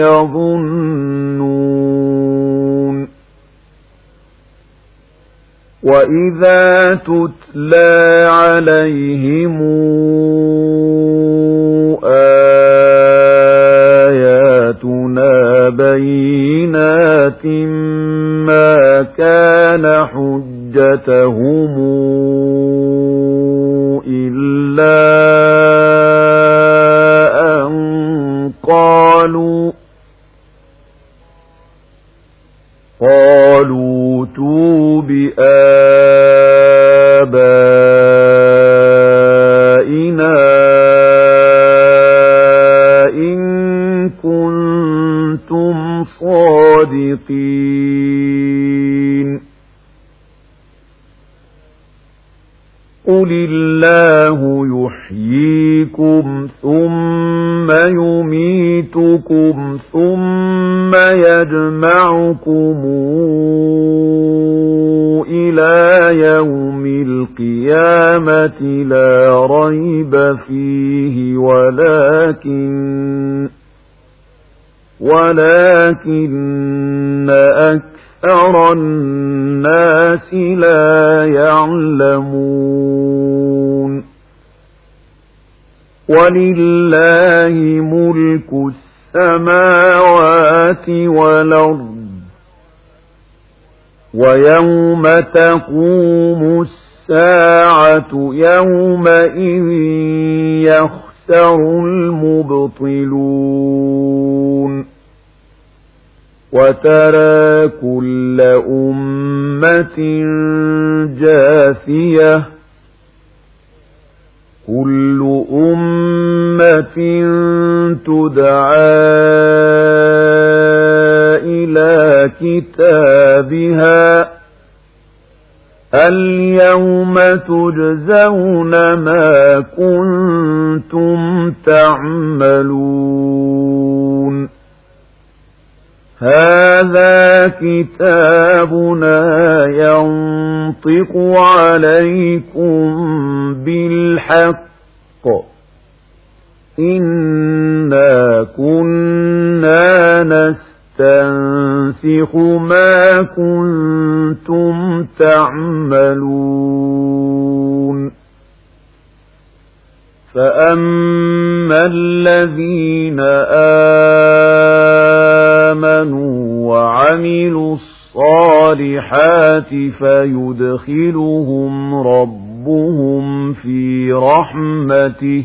يظنون. وإذا تتلى عليهم آياتنا بينات ما كان حجتهم تو بآبائنا إن كنتم صادقين. قل الله يحييكم ثم يميتكم ثم يجمعكم القيامة لا ريب فيه ولكن ولكن أكثر الناس لا يعلمون ولله ملك السماوات والأرض ويوم تقوم الساعة يومئذ يخسر المبطلون وترى كل أمة جاثية كل أمة تدعى كتابها اليوم تجزون ما كنتم تعملون هذا كتابنا ينطق عليكم بالحق إنا كنا نستنسخ ما كنتم تعملون فأما الذين آمنوا وعملوا الصالحات فيدخلهم ربهم في رحمته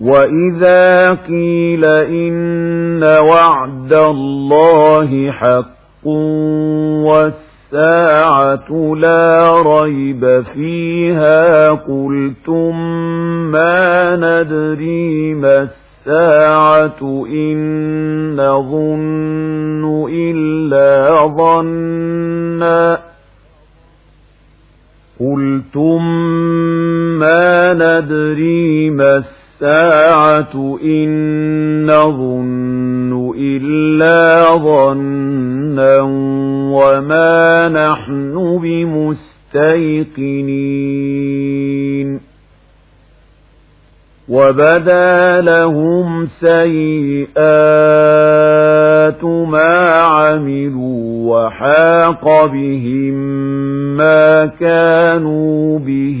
وإذا قيل إن وعد الله حق الساعة لا ريب فيها قلتم ما ندري ما الساعة إن نظن إلا ظنا قلتم ما ندري ما الساعة إن نظن إلا ظنا وما نحن بمستيقنين. وبدا لهم سيئات ما عملوا وحاق بهم ما كانوا به